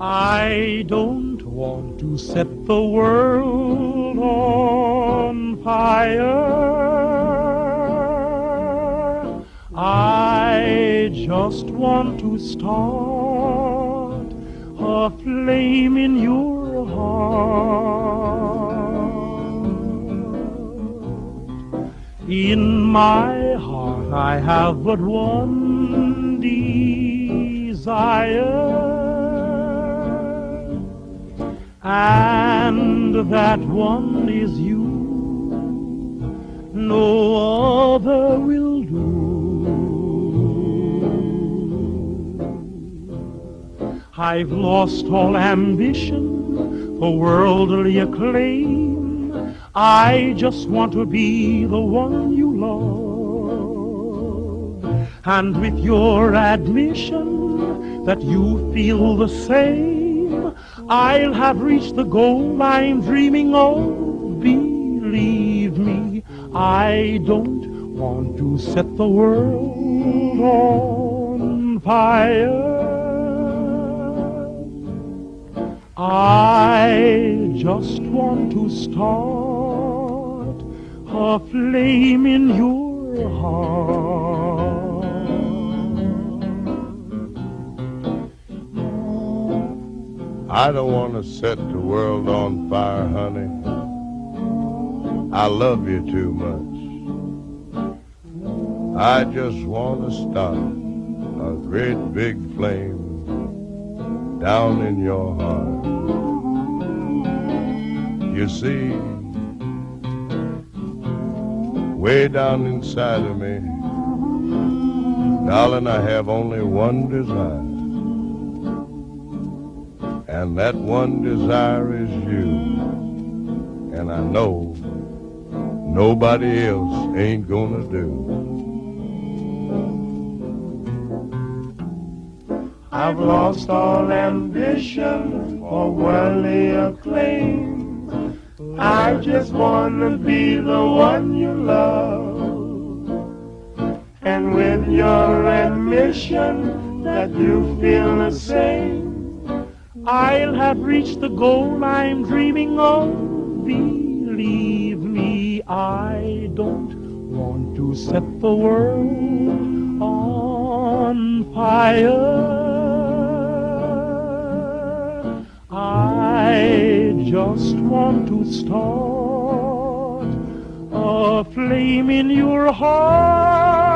I don't want to set the world on fire. I just want to start a flame in your heart. In my heart I have but one desire that one is you. No other will do. I've lost all ambition for worldly acclaim. I just want to be the one you love. And with your admission that you feel the same, I'll have reached the goal I'm dreaming of. Believe me, I don't want to set the world on fire. I just want to start a flame in your heart. I don't want to set the world on fire, honey. I love you too much. I just want to start a great big flame down in your heart. You see, way down inside of me, darling, I have only one desire. And that one desire is you. And I know nobody else ain't gonna do. I've lost all ambition for worldly acclaim. I just wanna be the one you love. And with your admission that you feel the same, I'll have reached the goal I'm dreaming of. Believe me, I don't want to set the world on fire. I just want to start a flame in your heart.